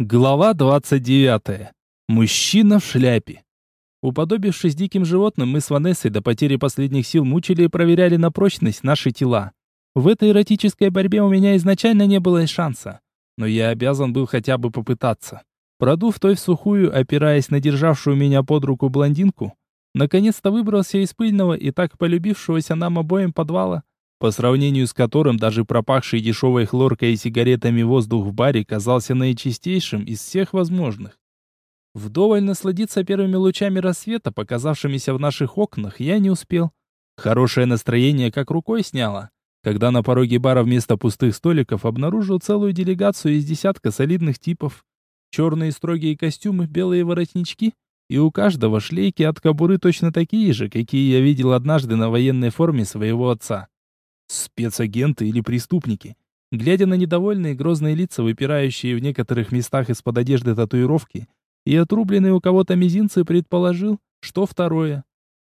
Глава 29. Мужчина в шляпе. Уподобившись диким животным, мы с Ванессой до потери последних сил мучили и проверяли на прочность наши тела. В этой эротической борьбе у меня изначально не было и шанса. Но я обязан был хотя бы попытаться. Продув той в сухую, опираясь на державшую меня под руку блондинку, наконец-то выбрался из пыльного и так полюбившегося нам обоим подвала, по сравнению с которым даже пропахший дешевой хлоркой и сигаретами воздух в баре казался наичистейшим из всех возможных. Вдоволь насладиться первыми лучами рассвета, показавшимися в наших окнах, я не успел. Хорошее настроение как рукой сняло, когда на пороге бара вместо пустых столиков обнаружил целую делегацию из десятка солидных типов. Черные строгие костюмы, белые воротнички, и у каждого шлейки от кобуры точно такие же, какие я видел однажды на военной форме своего отца. Спецагенты или преступники. Глядя на недовольные грозные лица, выпирающие в некоторых местах из-под одежды татуировки, и отрубленные у кого-то мизинцы, предположил, что второе.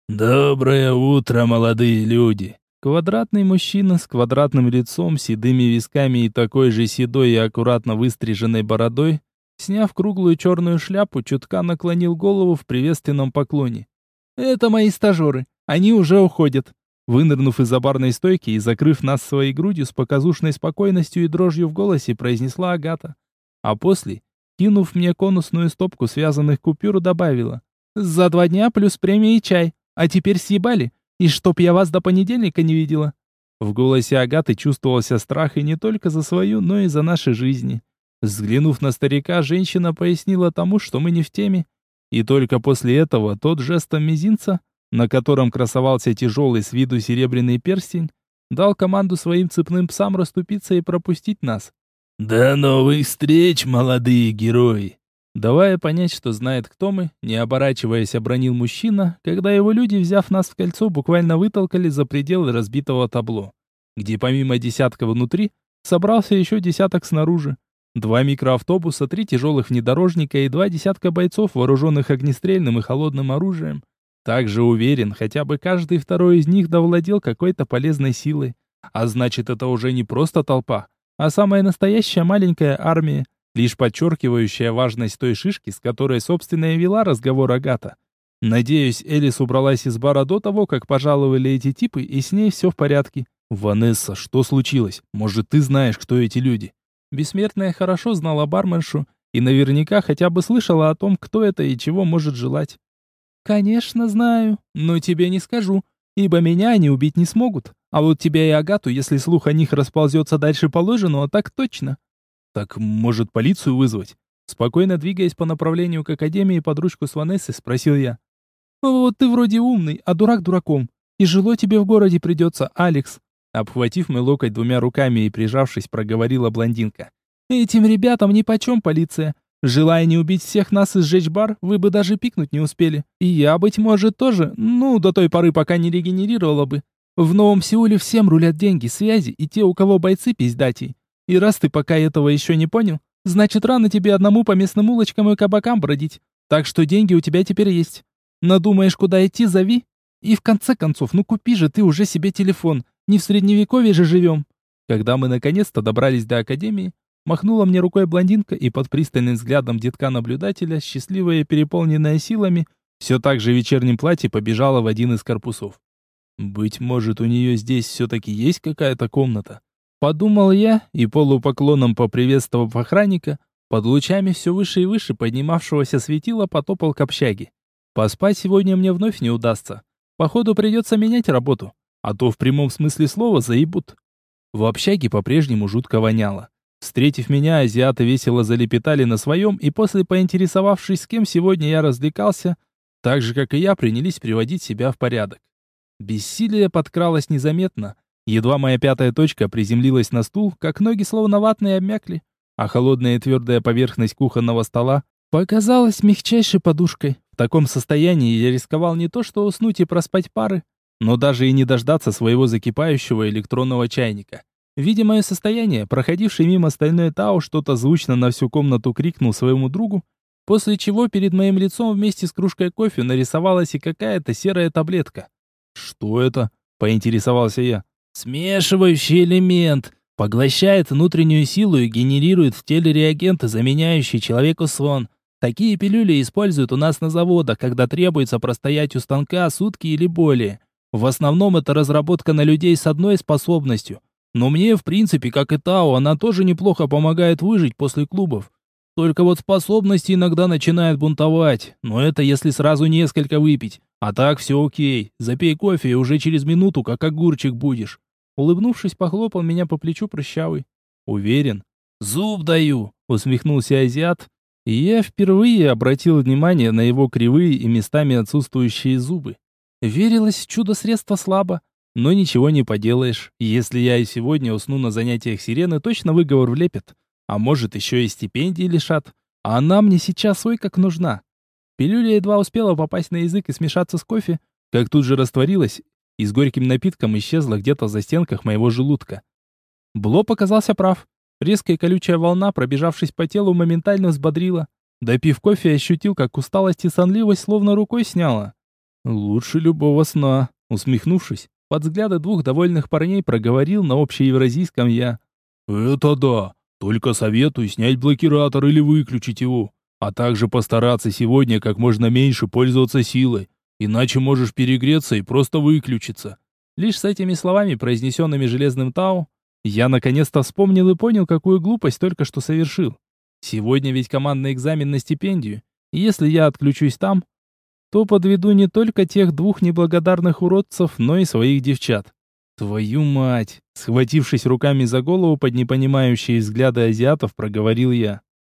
«Доброе утро, молодые люди!» Квадратный мужчина с квадратным лицом, седыми висками и такой же седой и аккуратно выстриженной бородой, сняв круглую черную шляпу, чутка наклонил голову в приветственном поклоне. «Это мои стажеры. Они уже уходят. Вынырнув из-за барной стойки и закрыв нас своей грудью с показушной спокойностью и дрожью в голосе, произнесла Агата. А после, кинув мне конусную стопку связанных купюр, добавила. «За два дня плюс премия и чай. А теперь съебали. И чтоб я вас до понедельника не видела». В голосе Агаты чувствовался страх и не только за свою, но и за наши жизни. Взглянув на старика, женщина пояснила тому, что мы не в теме. И только после этого тот жестом мизинца на котором красовался тяжелый с виду серебряный перстень, дал команду своим цепным псам расступиться и пропустить нас. «До новых встреч, молодые герои!» Давая понять, что знает, кто мы, не оборачиваясь, обронил мужчина, когда его люди, взяв нас в кольцо, буквально вытолкали за пределы разбитого табло, где помимо десятка внутри, собрался еще десяток снаружи. Два микроавтобуса, три тяжелых внедорожника и два десятка бойцов, вооруженных огнестрельным и холодным оружием, также уверен, хотя бы каждый второй из них довладел какой-то полезной силой. А значит, это уже не просто толпа, а самая настоящая маленькая армия, лишь подчеркивающая важность той шишки, с которой, собственно, и вела разговор Агата. Надеюсь, Элис убралась из бара до того, как пожаловали эти типы, и с ней все в порядке. «Ванесса, что случилось? Может, ты знаешь, кто эти люди?» Бессмертная хорошо знала барменшу и наверняка хотя бы слышала о том, кто это и чего может желать. «Конечно знаю, но тебе не скажу, ибо меня они убить не смогут. А вот тебя и Агату, если слух о них расползется дальше положенного, так точно». «Так, может, полицию вызвать?» Спокойно двигаясь по направлению к академии под ручку с Ванессой, спросил я. «Вот ты вроде умный, а дурак дураком. Тяжело тебе в городе придется, Алекс». Обхватив мой локоть двумя руками и прижавшись, проговорила блондинка. «Этим ребятам нипочем полиция. Желая не убить всех нас и сжечь бар, вы бы даже пикнуть не успели. И я, быть может, тоже, ну, до той поры, пока не регенерировала бы. В Новом Сеуле всем рулят деньги, связи и те, у кого бойцы пиздатей. И раз ты пока этого еще не понял, значит, рано тебе одному по местным улочкам и кабакам бродить. Так что деньги у тебя теперь есть. Надумаешь, куда идти, зови. И в конце концов, ну купи же ты уже себе телефон. Не в средневековье же живем. Когда мы наконец-то добрались до академии, Махнула мне рукой блондинка, и под пристальным взглядом детка-наблюдателя, счастливая и переполненная силами, все так же в вечернем платье побежала в один из корпусов. «Быть может, у нее здесь все-таки есть какая-то комната?» Подумал я, и полупоклоном поприветствовав охранника, под лучами все выше и выше поднимавшегося светила потопал к общаге. Поспать сегодня мне вновь не удастся. Походу придется менять работу, а то в прямом смысле слова заебут. В общаге по-прежнему жутко воняло. Встретив меня, азиаты весело залепетали на своем, и после поинтересовавшись, с кем сегодня я развлекался, так же, как и я, принялись приводить себя в порядок. Бессилие подкралось незаметно. Едва моя пятая точка приземлилась на стул, как ноги словно ватные обмякли, а холодная и твердая поверхность кухонного стола показалась мягчайшей подушкой. В таком состоянии я рисковал не то что уснуть и проспать пары, но даже и не дождаться своего закипающего электронного чайника. Видя мое состояние, проходивший мимо стальной Тао что-то звучно на всю комнату крикнул своему другу, после чего перед моим лицом вместе с кружкой кофе нарисовалась и какая-то серая таблетка. «Что это?» — поинтересовался я. «Смешивающий элемент. Поглощает внутреннюю силу и генерирует в теле реагенты, заменяющие человеку сон. Такие пилюли используют у нас на заводах, когда требуется простоять у станка сутки или более. В основном это разработка на людей с одной способностью. Но мне, в принципе, как и Тао, она тоже неплохо помогает выжить после клубов. Только вот способности иногда начинают бунтовать, но это если сразу несколько выпить. А так все окей, запей кофе и уже через минуту как огурчик будешь. Улыбнувшись, похлопал меня по плечу прыщавый. Уверен. Зуб даю, усмехнулся азиат, и я впервые обратил внимание на его кривые и местами отсутствующие зубы. Верилось чудо-средство слабо, но ничего не поделаешь. Если я и сегодня усну на занятиях сирены, точно выговор влепит. А может, еще и стипендии лишат. А она мне сейчас ой как нужна. Пилюля едва успела попасть на язык и смешаться с кофе, как тут же растворилась и с горьким напитком исчезла где-то за стенках моего желудка. Бло показался прав. Резкая колючая волна, пробежавшись по телу, моментально взбодрила. Допив кофе, ощутил, как усталость и сонливость словно рукой сняла. «Лучше любого сна», усмехнувшись, под взгляды двух довольных парней проговорил на общеевразийском я. «Это да. Только советую снять блокиратор или выключить его, а также постараться сегодня как можно меньше пользоваться силой, иначе можешь перегреться и просто выключиться». Лишь с этими словами, произнесенными железным Тау, я наконец-то вспомнил и понял, какую глупость только что совершил. Сегодня ведь командный экзамен на стипендию, и если я отключусь там, то подведу не только тех двух неблагодарных уродцев, но и своих девчат. Твою мать! Схватившись руками за голову под непонимающие взгляды азиатов, проговорил я.